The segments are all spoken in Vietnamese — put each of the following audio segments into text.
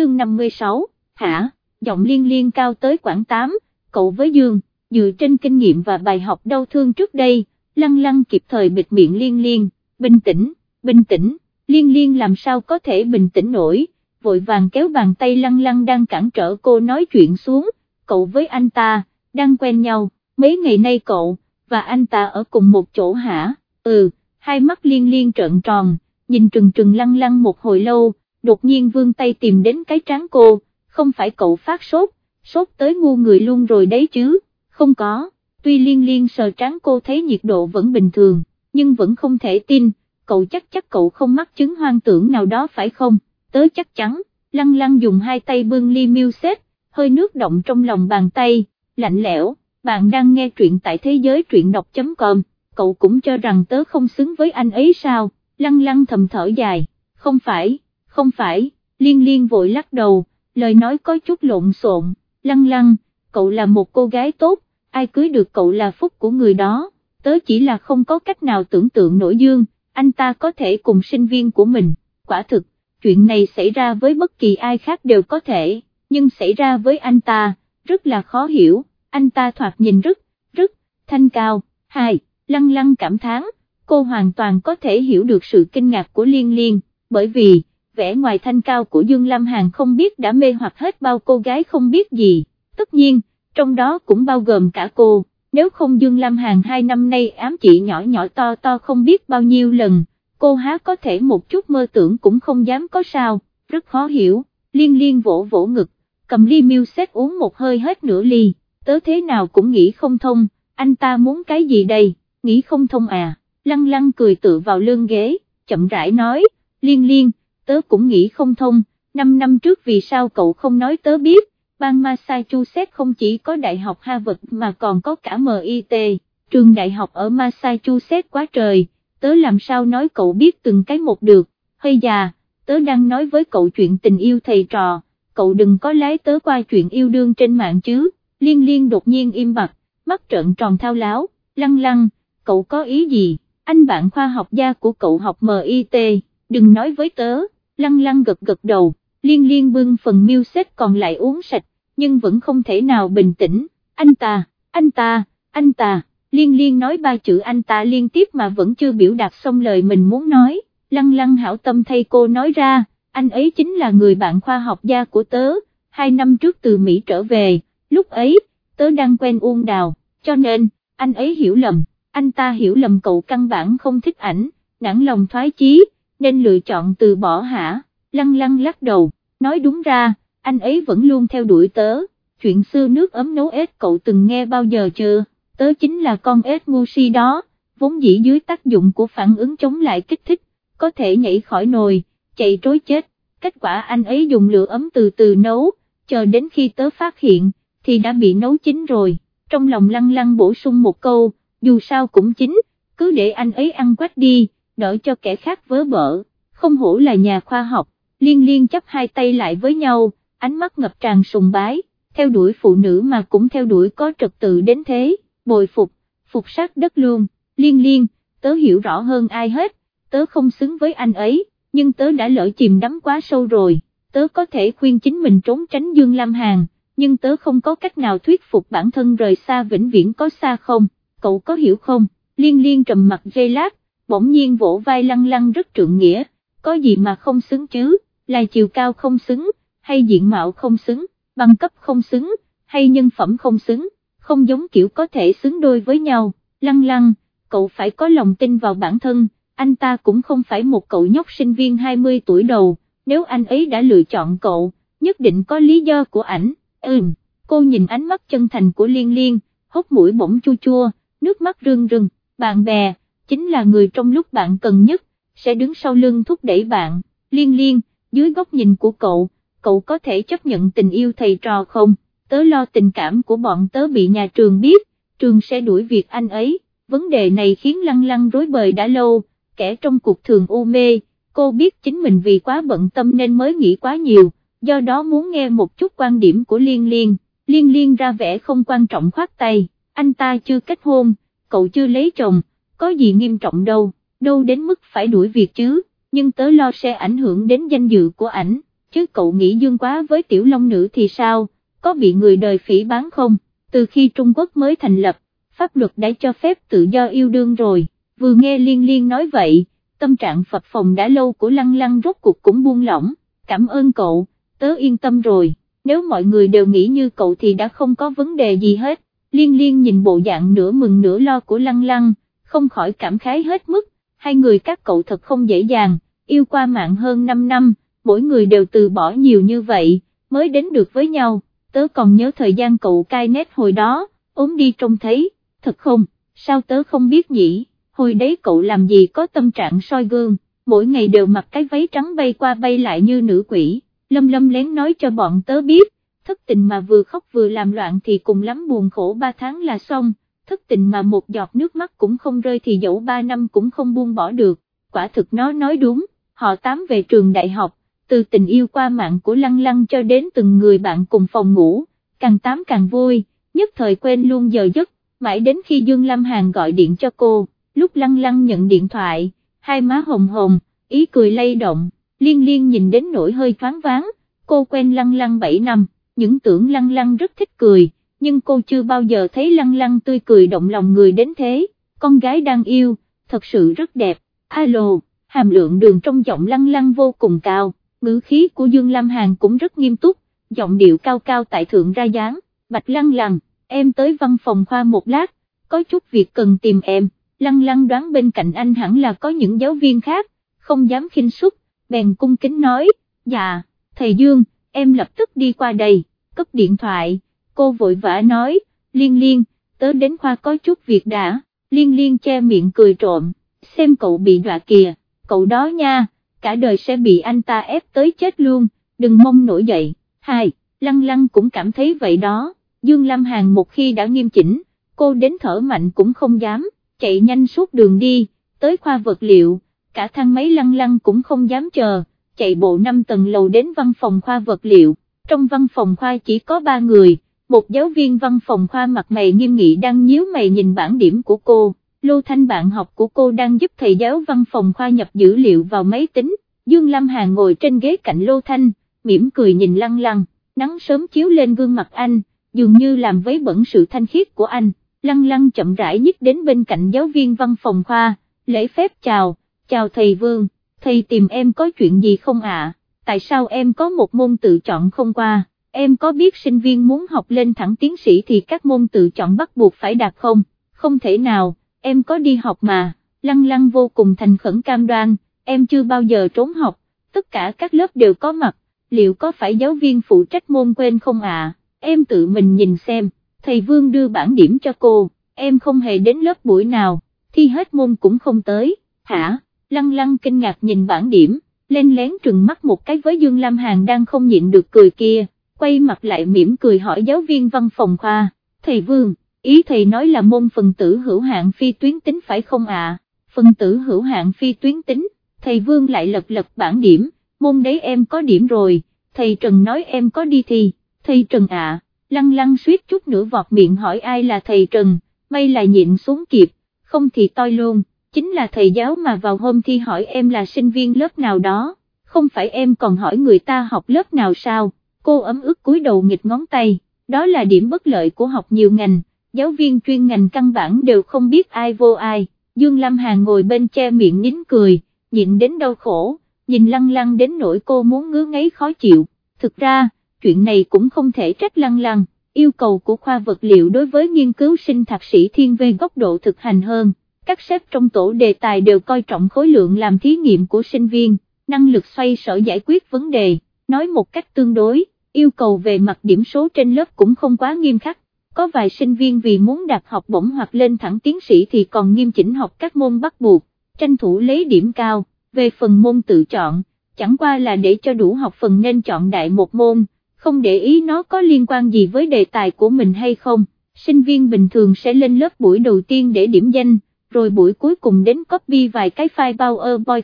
chương 56, hả, giọng liên liên cao tới quảng 8, cậu với Dương, dựa trên kinh nghiệm và bài học đau thương trước đây, lăng lăng kịp thời bịt miệng liên liên, bình tĩnh, bình tĩnh, liên liên làm sao có thể bình tĩnh nổi, vội vàng kéo bàn tay lăng lăng đang cản trở cô nói chuyện xuống, cậu với anh ta, đang quen nhau, mấy ngày nay cậu, và anh ta ở cùng một chỗ hả, ừ, hai mắt liên liên trợn tròn, nhìn trừng trừng lăng lăng một hồi lâu, đột nhiên vương tay tìm đến cái trán cô, không phải cậu phát sốt, sốt tới ngu người luôn rồi đấy chứ, không có, tuy liên liên sờ trán cô thấy nhiệt độ vẫn bình thường, nhưng vẫn không thể tin, cậu chắc chắc cậu không mắc chứng hoang tưởng nào đó phải không, tớ chắc chắn, lăng lăng dùng hai tay bưng ly miêu xếp, hơi nước động trong lòng bàn tay, lạnh lẽo, bạn đang nghe truyện tại thế giới truyện đọc.com, cậu cũng cho rằng tớ không xứng với anh ấy sao, lăng lăng thầm thở dài, không phải, không phải, liên liên vội lắc đầu, lời nói có chút lộn xộn, lăng lăng, cậu là một cô gái tốt, ai cưới được cậu là phúc của người đó, tớ chỉ là không có cách nào tưởng tượng nổi dương, anh ta có thể cùng sinh viên của mình, quả thực, chuyện này xảy ra với bất kỳ ai khác đều có thể, nhưng xảy ra với anh ta, rất là khó hiểu, anh ta thoạt nhìn rất, rất, thanh cao, hài, lăng lăng cảm thán, cô hoàn toàn có thể hiểu được sự kinh ngạc của liên liên, bởi vì, vẻ ngoài thanh cao của Dương Lam Hàn không biết đã mê hoặc hết bao cô gái không biết gì, tất nhiên, trong đó cũng bao gồm cả cô, nếu không Dương Lam Hàn hai năm nay ám chỉ nhỏ nhỏ to to không biết bao nhiêu lần, cô há có thể một chút mơ tưởng cũng không dám có sao, rất khó hiểu, liên liên vỗ vỗ ngực, cầm ly miêu xét uống một hơi hết nửa ly, tớ thế nào cũng nghĩ không thông, anh ta muốn cái gì đây, nghĩ không thông à, lăng lăng cười tự vào lưng ghế, chậm rãi nói, liên liên, tớ cũng nghĩ không thông, năm năm trước vì sao cậu không nói tớ biết, bang Massachusetts không chỉ có đại học Harvard mà còn có cả MIT, trường đại học ở Massachusetts quá trời, tớ làm sao nói cậu biết từng cái một được, hơi già, tớ đang nói với cậu chuyện tình yêu thầy trò, cậu đừng có lái tớ qua chuyện yêu đương trên mạng chứ, liên liên đột nhiên im bặt, mắt trợn tròn thao láo, lăng lăng, cậu có ý gì, anh bạn khoa học gia của cậu học MIT, đừng nói với tớ, lăng lăng gật gật đầu, liên liên bưng phần miêu xếp còn lại uống sạch, nhưng vẫn không thể nào bình tĩnh, anh ta, anh ta, anh ta, liên liên nói ba chữ anh ta liên tiếp mà vẫn chưa biểu đạt xong lời mình muốn nói, lăng lăng hảo tâm thay cô nói ra, anh ấy chính là người bạn khoa học gia của tớ, hai năm trước từ Mỹ trở về, lúc ấy, tớ đang quen Uông Đào, cho nên, anh ấy hiểu lầm, anh ta hiểu lầm cậu căn bản không thích ảnh, nản lòng thoái chí, nên lựa chọn từ bỏ hả, lăng lăng lắc đầu, nói đúng ra, anh ấy vẫn luôn theo đuổi tớ, chuyện xưa nước ấm nấu ếch cậu từng nghe bao giờ chưa, tớ chính là con ếch ngu si đó, vốn dĩ dưới tác dụng của phản ứng chống lại kích thích, có thể nhảy khỏi nồi, chạy trối chết, kết quả anh ấy dùng lửa ấm từ từ nấu, chờ đến khi tớ phát hiện, thì đã bị nấu chín rồi, trong lòng lăng lăng bổ sung một câu, dù sao cũng chín, cứ để anh ấy ăn quách đi, đỡ cho kẻ khác vớ bở, không hổ là nhà khoa học, liên liên chấp hai tay lại với nhau, ánh mắt ngập tràn sùng bái, theo đuổi phụ nữ mà cũng theo đuổi có trật tự đến thế, bồi phục, phục sát đất luôn, liên liên, tớ hiểu rõ hơn ai hết, tớ không xứng với anh ấy, nhưng tớ đã lỡ chìm đắm quá sâu rồi, tớ có thể khuyên chính mình trốn tránh Dương Lam Hàn, nhưng tớ không có cách nào thuyết phục bản thân rời xa vĩnh viễn có xa không, cậu có hiểu không, liên liên trầm mặt dây lát, bỗng nhiên vỗ vai lăng lăng rất trượng nghĩa, có gì mà không xứng chứ, là chiều cao không xứng, hay diện mạo không xứng, bằng cấp không xứng, hay nhân phẩm không xứng, không giống kiểu có thể xứng đôi với nhau, lăng lăng, cậu phải có lòng tin vào bản thân, anh ta cũng không phải một cậu nhóc sinh viên 20 tuổi đầu, nếu anh ấy đã lựa chọn cậu, nhất định có lý do của ảnh, ừm, cô nhìn ánh mắt chân thành của liên liên, hốc mũi bỗng chua chua, nước mắt rưng rưng, bạn bè, chính là người trong lúc bạn cần nhất, sẽ đứng sau lưng thúc đẩy bạn, liên liên, dưới góc nhìn của cậu, cậu có thể chấp nhận tình yêu thầy trò không, tớ lo tình cảm của bọn tớ bị nhà trường biết, trường sẽ đuổi việc anh ấy, vấn đề này khiến lăng lăng rối bời đã lâu, kẻ trong cuộc thường u mê, cô biết chính mình vì quá bận tâm nên mới nghĩ quá nhiều, do đó muốn nghe một chút quan điểm của Liên Liên, Liên Liên ra vẻ không quan trọng khoát tay, anh ta chưa kết hôn, cậu chưa lấy chồng, có gì nghiêm trọng đâu, đâu đến mức phải đuổi việc chứ, nhưng tớ lo sẽ ảnh hưởng đến danh dự của ảnh chứ cậu nghĩ dương quá với tiểu long nữ thì sao, có bị người đời phỉ bán không, từ khi Trung Quốc mới thành lập, pháp luật đã cho phép tự do yêu đương rồi, vừa nghe liên liên nói vậy, tâm trạng phập phòng đã lâu của lăng lăng rốt cuộc cũng buông lỏng, cảm ơn cậu, tớ yên tâm rồi, nếu mọi người đều nghĩ như cậu thì đã không có vấn đề gì hết, liên liên nhìn bộ dạng nửa mừng nửa lo của lăng lăng, không khỏi cảm khái hết mức, hai người các cậu thật không dễ dàng, yêu qua mạng hơn 5 năm, mỗi người đều từ bỏ nhiều như vậy, mới đến được với nhau, tớ còn nhớ thời gian cậu cai nét hồi đó, ốm đi trông thấy, thật không, sao tớ không biết nhỉ, hồi đấy cậu làm gì có tâm trạng soi gương, mỗi ngày đều mặc cái váy trắng bay qua bay lại như nữ quỷ, lâm lâm lén nói cho bọn tớ biết, thất tình mà vừa khóc vừa làm loạn thì cùng lắm buồn khổ ba tháng là xong, thất tình mà một giọt nước mắt cũng không rơi thì dẫu ba năm cũng không buông bỏ được, quả thực nó nói đúng, họ tám về trường đại học, từ tình yêu qua mạng của lăng lăng cho đến từng người bạn cùng phòng ngủ, càng tám càng vui, nhất thời quên luôn giờ giấc, mãi đến khi Dương Lam Hàn gọi điện cho cô, lúc lăng lăng nhận điện thoại, hai má hồng hồng, ý cười lay động, liên liên nhìn đến nỗi hơi thoáng váng, cô quen lăng lăng 7 năm, những tưởng lăng lăng rất thích cười, nhưng cô chưa bao giờ thấy lăng lăng tươi cười động lòng người đến thế, con gái đang yêu, thật sự rất đẹp, alo, hàm lượng đường trong giọng lăng lăng vô cùng cao, ngữ khí của Dương Lam Hàn cũng rất nghiêm túc, giọng điệu cao cao tại thượng ra dáng, bạch lăng lăng, em tới văn phòng khoa một lát, có chút việc cần tìm em, lăng lăng đoán bên cạnh anh hẳn là có những giáo viên khác, không dám khinh suất, bèn cung kính nói, dạ, thầy Dương, em lập tức đi qua đây, cấp điện thoại, cô vội vã nói, liên liên, tớ đến khoa có chút việc đã, liên liên che miệng cười trộm, xem cậu bị đọa kìa, cậu đó nha, cả đời sẽ bị anh ta ép tới chết luôn, đừng mong nổi dậy, hai, lăng lăng cũng cảm thấy vậy đó, Dương Lam Hàn một khi đã nghiêm chỉnh, cô đến thở mạnh cũng không dám, chạy nhanh suốt đường đi, tới khoa vật liệu, cả thang máy lăng lăng cũng không dám chờ, chạy bộ 5 tầng lầu đến văn phòng khoa vật liệu, trong văn phòng khoa chỉ có 3 người, một giáo viên văn phòng khoa mặt mày nghiêm nghị đang nhíu mày nhìn bản điểm của cô, Lô Thanh bạn học của cô đang giúp thầy giáo văn phòng khoa nhập dữ liệu vào máy tính, Dương Lâm Hà ngồi trên ghế cạnh Lô Thanh, mỉm cười nhìn lăng lăng, nắng sớm chiếu lên gương mặt anh, dường như làm vấy bẩn sự thanh khiết của anh, lăng lăng chậm rãi nhích đến bên cạnh giáo viên văn phòng khoa, lễ phép chào, chào thầy Vương, thầy tìm em có chuyện gì không ạ, tại sao em có một môn tự chọn không qua, em có biết sinh viên muốn học lên thẳng tiến sĩ thì các môn tự chọn bắt buộc phải đạt không, không thể nào em có đi học mà, lăng lăng vô cùng thành khẩn cam đoan, em chưa bao giờ trốn học, tất cả các lớp đều có mặt, liệu có phải giáo viên phụ trách môn quên không à, em tự mình nhìn xem, thầy Vương đưa bản điểm cho cô, em không hề đến lớp buổi nào, thi hết môn cũng không tới, hả, lăng lăng kinh ngạc nhìn bản điểm, lên lén trừng mắt một cái với Dương Lam Hàn đang không nhịn được cười kia, quay mặt lại mỉm cười hỏi giáo viên văn phòng khoa, thầy Vương, ý thầy nói là môn phần tử hữu hạn phi tuyến tính phải không ạ, phần tử hữu hạn phi tuyến tính, thầy Vương lại lật lật bản điểm, môn đấy em có điểm rồi, thầy Trần nói em có đi thi, thầy Trần ạ, lăng lăng suýt chút nữa vọt miệng hỏi ai là thầy Trần, may là nhịn xuống kịp, không thì toi luôn, chính là thầy giáo mà vào hôm thi hỏi em là sinh viên lớp nào đó, không phải em còn hỏi người ta học lớp nào sao, cô ấm ức cúi đầu nghịch ngón tay, đó là điểm bất lợi của học nhiều ngành giáo viên chuyên ngành căn bản đều không biết ai vô ai, Dương Lam Hàn ngồi bên che miệng nín cười, nhịn đến đau khổ, nhìn lăng lăng đến nỗi cô muốn ngứa ngáy khó chịu, thực ra, chuyện này cũng không thể trách lăng lăng, yêu cầu của khoa vật liệu đối với nghiên cứu sinh thạc sĩ thiên về góc độ thực hành hơn, các sếp trong tổ đề tài đều coi trọng khối lượng làm thí nghiệm của sinh viên, năng lực xoay sở giải quyết vấn đề, nói một cách tương đối, yêu cầu về mặt điểm số trên lớp cũng không quá nghiêm khắc. Có vài sinh viên vì muốn đạt học bổng hoặc lên thẳng tiến sĩ thì còn nghiêm chỉnh học các môn bắt buộc, tranh thủ lấy điểm cao, về phần môn tự chọn, chẳng qua là để cho đủ học phần nên chọn đại một môn, không để ý nó có liên quan gì với đề tài của mình hay không, sinh viên bình thường sẽ lên lớp buổi đầu tiên để điểm danh, rồi buổi cuối cùng đến copy vài cái file PowerPoint,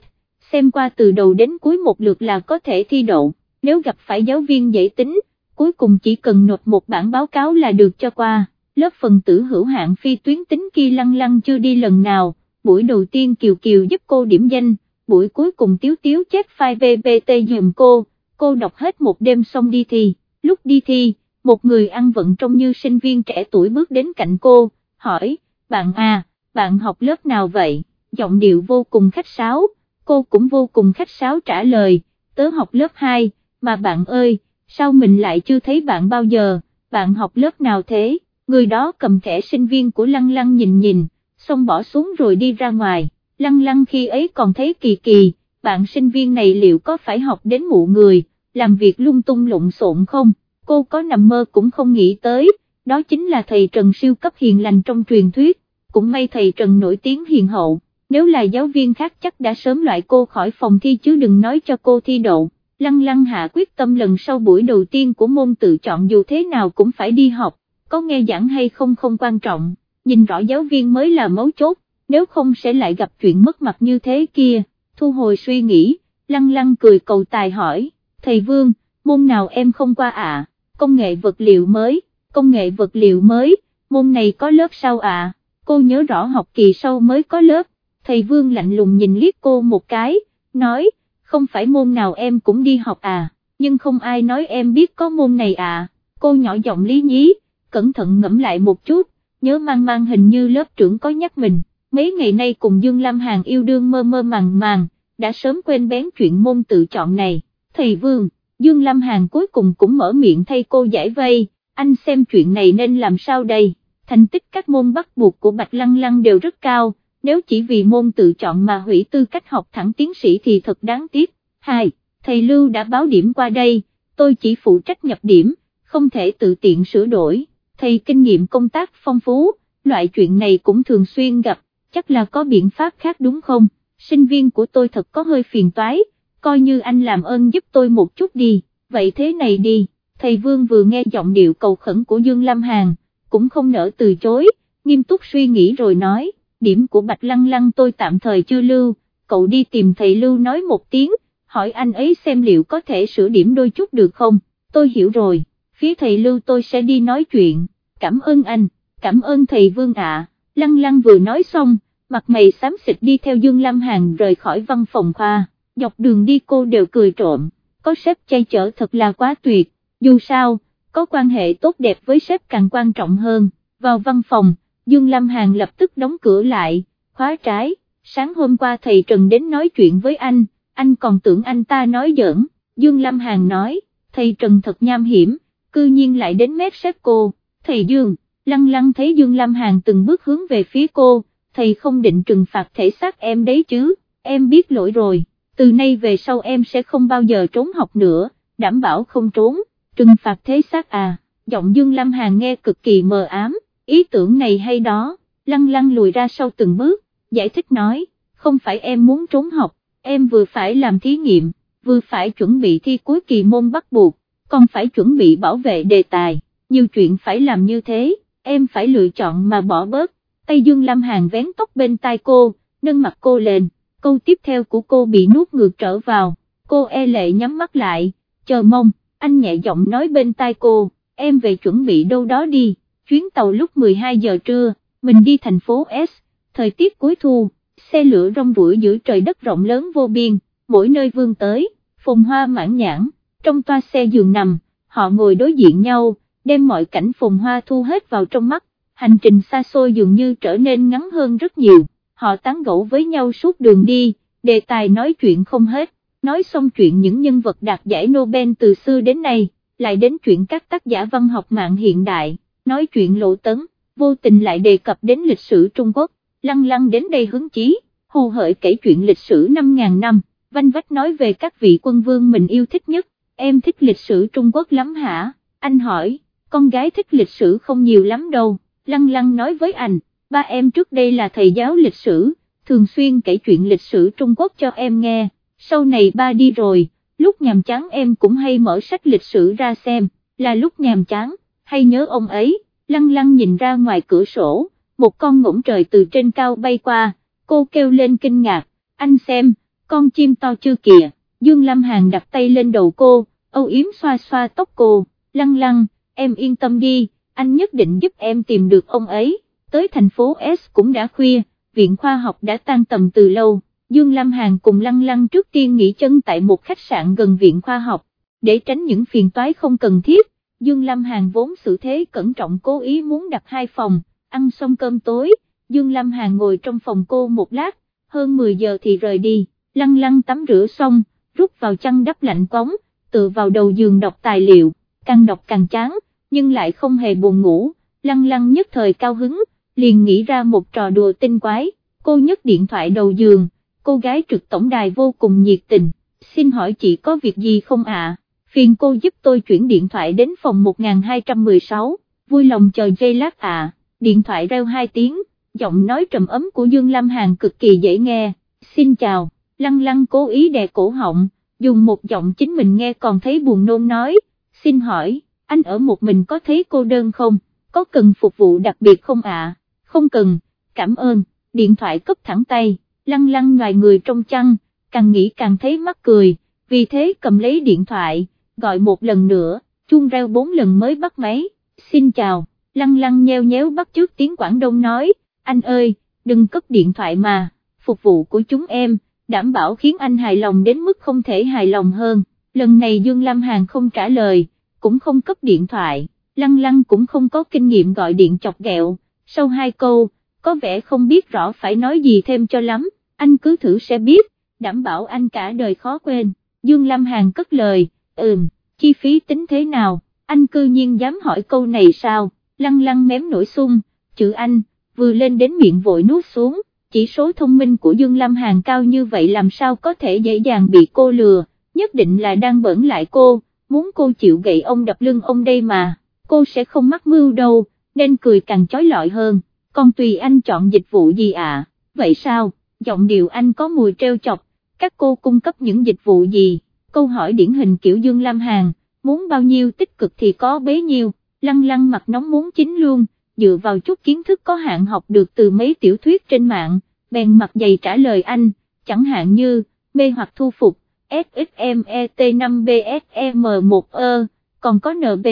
xem qua từ đầu đến cuối một lượt là có thể thi đậu, nếu gặp phải giáo viên dễ tính, cuối cùng chỉ cần nộp một bản báo cáo là được cho qua, lớp phần tử hữu hạn phi tuyến tính kia lăng lăng chưa đi lần nào, buổi đầu tiên Kiều Kiều giúp cô điểm danh, buổi cuối cùng Tiếu Tiếu chép file vpt dùm cô, cô đọc hết một đêm xong đi thi, lúc đi thi, một người ăn vận trông như sinh viên trẻ tuổi bước đến cạnh cô, hỏi, bạn à, bạn học lớp nào vậy, giọng điệu vô cùng khách sáo, cô cũng vô cùng khách sáo trả lời, tớ học lớp 2, mà bạn ơi, sao mình lại chưa thấy bạn bao giờ, bạn học lớp nào thế, người đó cầm thẻ sinh viên của Lăng Lăng nhìn nhìn, xong bỏ xuống rồi đi ra ngoài, Lăng Lăng khi ấy còn thấy kỳ kỳ, bạn sinh viên này liệu có phải học đến mụ người, làm việc lung tung lộn xộn không, cô có nằm mơ cũng không nghĩ tới, đó chính là thầy Trần siêu cấp hiền lành trong truyền thuyết, cũng may thầy Trần nổi tiếng hiền hậu, nếu là giáo viên khác chắc đã sớm loại cô khỏi phòng thi chứ đừng nói cho cô thi đậu. Lăng lăng hạ quyết tâm lần sau buổi đầu tiên của môn tự chọn dù thế nào cũng phải đi học, có nghe giảng hay không không quan trọng, nhìn rõ giáo viên mới là mấu chốt, nếu không sẽ lại gặp chuyện mất mặt như thế kia, thu hồi suy nghĩ, lăng lăng cười cầu tài hỏi, thầy Vương, môn nào em không qua ạ, à? công nghệ vật liệu mới, công nghệ vật liệu mới, môn này có lớp sau ạ, à? cô nhớ rõ học kỳ sau mới có lớp, thầy Vương lạnh lùng nhìn liếc cô một cái, nói, không phải môn nào em cũng đi học à, nhưng không ai nói em biết có môn này à, cô nhỏ giọng lý nhí, cẩn thận ngẫm lại một chút, nhớ mang mang hình như lớp trưởng có nhắc mình, mấy ngày nay cùng Dương Lam Hàn yêu đương mơ mơ màng màng, đã sớm quên bén chuyện môn tự chọn này, thầy Vương, Dương Lam Hàn cuối cùng cũng mở miệng thay cô giải vây, anh xem chuyện này nên làm sao đây, thành tích các môn bắt buộc của Bạch Lăng Lăng đều rất cao nếu chỉ vì môn tự chọn mà hủy tư cách học thẳng tiến sĩ thì thật đáng tiếc. 2. Thầy Lưu đã báo điểm qua đây, tôi chỉ phụ trách nhập điểm, không thể tự tiện sửa đổi, thầy kinh nghiệm công tác phong phú, loại chuyện này cũng thường xuyên gặp, chắc là có biện pháp khác đúng không, sinh viên của tôi thật có hơi phiền toái, coi như anh làm ơn giúp tôi một chút đi, vậy thế này đi, thầy Vương vừa nghe giọng điệu cầu khẩn của Dương Lam Hàn, cũng không nỡ từ chối, nghiêm túc suy nghĩ rồi nói, điểm của Bạch Lăng Lăng tôi tạm thời chưa lưu, cậu đi tìm thầy Lưu nói một tiếng, hỏi anh ấy xem liệu có thể sửa điểm đôi chút được không, tôi hiểu rồi, phía thầy Lưu tôi sẽ đi nói chuyện, cảm ơn anh, cảm ơn thầy Vương ạ, Lăng Lăng vừa nói xong, mặt mày xám xịt đi theo Dương Lam Hàn rời khỏi văn phòng khoa, dọc đường đi cô đều cười trộm, có sếp chay chở thật là quá tuyệt, dù sao, có quan hệ tốt đẹp với sếp càng quan trọng hơn, vào văn phòng, Dương Lâm Hàn lập tức đóng cửa lại, khóa trái, sáng hôm qua thầy Trần đến nói chuyện với anh, anh còn tưởng anh ta nói giỡn, Dương Lâm Hàn nói, thầy Trần thật nham hiểm, cư nhiên lại đến mét xếp cô, thầy Dương, lăng lăng thấy Dương Lâm Hàn từng bước hướng về phía cô, thầy không định trừng phạt thể xác em đấy chứ, em biết lỗi rồi, từ nay về sau em sẽ không bao giờ trốn học nữa, đảm bảo không trốn, trừng phạt thế xác à, giọng Dương Lâm Hàn nghe cực kỳ mờ ám ý tưởng này hay đó, lăng lăng lùi ra sau từng bước, giải thích nói, không phải em muốn trốn học, em vừa phải làm thí nghiệm, vừa phải chuẩn bị thi cuối kỳ môn bắt buộc, còn phải chuẩn bị bảo vệ đề tài, nhiều chuyện phải làm như thế, em phải lựa chọn mà bỏ bớt, Tây Dương Lam Hàn vén tóc bên tai cô, nâng mặt cô lên, câu tiếp theo của cô bị nuốt ngược trở vào, cô e lệ nhắm mắt lại, chờ mong, anh nhẹ giọng nói bên tai cô, em về chuẩn bị đâu đó đi chuyến tàu lúc 12 giờ trưa, mình đi thành phố S, thời tiết cuối thu, xe lửa rong ruổi giữa trời đất rộng lớn vô biên, mỗi nơi vương tới, phồn hoa mãn nhãn, trong toa xe giường nằm, họ ngồi đối diện nhau, đem mọi cảnh phồn hoa thu hết vào trong mắt, hành trình xa xôi dường như trở nên ngắn hơn rất nhiều, họ tán gẫu với nhau suốt đường đi, đề tài nói chuyện không hết, nói xong chuyện những nhân vật đạt giải Nobel từ xưa đến nay, lại đến chuyện các tác giả văn học mạng hiện đại nói chuyện lộ tấn, vô tình lại đề cập đến lịch sử Trung Quốc, lăng lăng đến đây hứng chí, hồ hởi kể chuyện lịch sử 5.000 năm, vanh vách nói về các vị quân vương mình yêu thích nhất, em thích lịch sử Trung Quốc lắm hả, anh hỏi, con gái thích lịch sử không nhiều lắm đâu, lăng lăng nói với anh, ba em trước đây là thầy giáo lịch sử, thường xuyên kể chuyện lịch sử Trung Quốc cho em nghe, sau này ba đi rồi, lúc nhàm chán em cũng hay mở sách lịch sử ra xem, là lúc nhàm chán hay nhớ ông ấy, lăng lăng nhìn ra ngoài cửa sổ, một con ngỗng trời từ trên cao bay qua, cô kêu lên kinh ngạc, anh xem, con chim to chưa kìa, Dương Lâm Hàn đặt tay lên đầu cô, âu yếm xoa xoa tóc cô, lăng lăng, em yên tâm đi, anh nhất định giúp em tìm được ông ấy, tới thành phố S cũng đã khuya, viện khoa học đã tan tầm từ lâu, Dương Lâm Hàn cùng lăng lăng trước tiên nghỉ chân tại một khách sạn gần viện khoa học, để tránh những phiền toái không cần thiết, Dương Lâm Hàn vốn xử thế cẩn trọng cố ý muốn đặt hai phòng, ăn xong cơm tối, Dương Lâm Hàn ngồi trong phòng cô một lát, hơn 10 giờ thì rời đi, lăng lăng tắm rửa xong, rút vào chăn đắp lạnh cống, tự vào đầu giường đọc tài liệu, càng đọc càng chán, nhưng lại không hề buồn ngủ, lăng lăng nhất thời cao hứng, liền nghĩ ra một trò đùa tinh quái, cô nhấc điện thoại đầu giường, cô gái trực tổng đài vô cùng nhiệt tình, xin hỏi chị có việc gì không ạ, phiền cô giúp tôi chuyển điện thoại đến phòng 1216, vui lòng chờ giây lát ạ, điện thoại reo hai tiếng, giọng nói trầm ấm của Dương Lam Hàn cực kỳ dễ nghe, xin chào, lăng lăng cố ý đè cổ họng, dùng một giọng chính mình nghe còn thấy buồn nôn nói, xin hỏi, anh ở một mình có thấy cô đơn không, có cần phục vụ đặc biệt không ạ, không cần, cảm ơn, điện thoại cấp thẳng tay, lăng lăng ngoài người trong chăn, càng nghĩ càng thấy mắc cười, vì thế cầm lấy điện thoại, gọi một lần nữa, chuông reo bốn lần mới bắt máy, xin chào, lăng lăng nheo nhéo bắt trước tiếng Quảng Đông nói, anh ơi, đừng cất điện thoại mà, phục vụ của chúng em, đảm bảo khiến anh hài lòng đến mức không thể hài lòng hơn, lần này Dương Lam Hàn không trả lời, cũng không cấp điện thoại, lăng lăng cũng không có kinh nghiệm gọi điện chọc ghẹo, sau hai câu, có vẻ không biết rõ phải nói gì thêm cho lắm, anh cứ thử sẽ biết, đảm bảo anh cả đời khó quên, Dương Lam Hàn cất lời, ừm, chi phí tính thế nào, anh cư nhiên dám hỏi câu này sao, lăng lăng mém nổi sung, chữ anh, vừa lên đến miệng vội nuốt xuống, chỉ số thông minh của Dương Lam Hàn cao như vậy làm sao có thể dễ dàng bị cô lừa, nhất định là đang bẩn lại cô, muốn cô chịu gậy ông đập lưng ông đây mà, cô sẽ không mắc mưu đâu, nên cười càng chói lọi hơn, còn tùy anh chọn dịch vụ gì à, vậy sao, giọng điệu anh có mùi treo chọc, các cô cung cấp những dịch vụ gì, câu hỏi điển hình kiểu Dương Lam Hàn, muốn bao nhiêu tích cực thì có bấy nhiêu, lăng lăng mặt nóng muốn chính luôn, dựa vào chút kiến thức có hạn học được từ mấy tiểu thuyết trên mạng, bèn mặt dày trả lời anh, chẳng hạn như, mê hoặc thu phục, SXMET5BSM1E, e, còn có NB,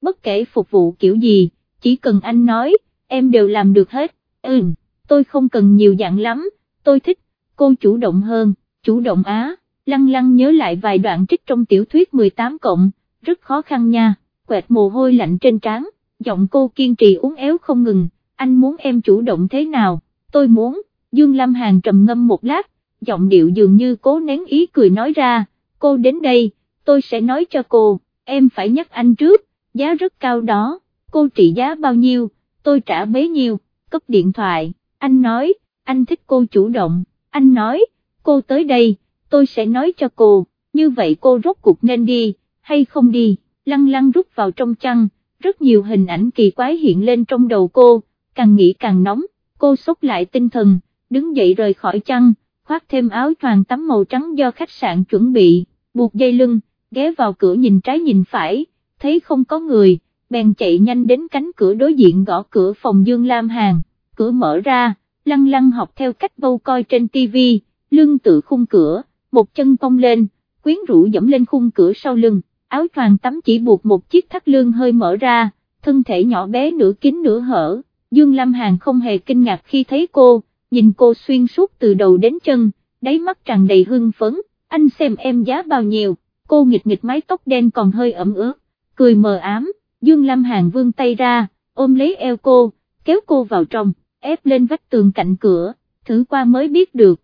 bất kể phục vụ kiểu gì, chỉ cần anh nói, em đều làm được hết, ừm, tôi không cần nhiều dạng lắm, tôi thích, cô chủ động hơn, chủ động á, lăng lăng nhớ lại vài đoạn trích trong tiểu thuyết 18 cộng, rất khó khăn nha, quẹt mồ hôi lạnh trên trán, giọng cô kiên trì uống éo không ngừng, anh muốn em chủ động thế nào, tôi muốn, Dương Lâm Hàn trầm ngâm một lát, giọng điệu dường như cố nén ý cười nói ra, cô đến đây, tôi sẽ nói cho cô, em phải nhắc anh trước, giá rất cao đó, cô trị giá bao nhiêu, tôi trả bấy nhiêu, cấp điện thoại, anh nói, anh thích cô chủ động, anh nói, cô tới đây, tôi sẽ nói cho cô, như vậy cô rốt cuộc nên đi, hay không đi, lăng lăng rút vào trong chăn, rất nhiều hình ảnh kỳ quái hiện lên trong đầu cô, càng nghĩ càng nóng, cô sốc lại tinh thần, đứng dậy rời khỏi chăn, khoác thêm áo choàng tắm màu trắng do khách sạn chuẩn bị, buộc dây lưng, ghé vào cửa nhìn trái nhìn phải, thấy không có người, bèn chạy nhanh đến cánh cửa đối diện gõ cửa phòng Dương Lam Hàn, cửa mở ra, lăng lăng học theo cách bâu coi trên tivi, lưng tự khung cửa, một chân cong lên, quyến rũ dẫm lên khung cửa sau lưng, áo choàng tắm chỉ buộc một chiếc thắt lưng hơi mở ra, thân thể nhỏ bé nửa kín nửa hở, Dương Lam Hàn không hề kinh ngạc khi thấy cô, nhìn cô xuyên suốt từ đầu đến chân, đáy mắt tràn đầy hưng phấn, anh xem em giá bao nhiêu, cô nghịch nghịch mái tóc đen còn hơi ẩm ướt, cười mờ ám, Dương Lam Hàn vươn tay ra, ôm lấy eo cô, kéo cô vào trong, ép lên vách tường cạnh cửa, thử qua mới biết được,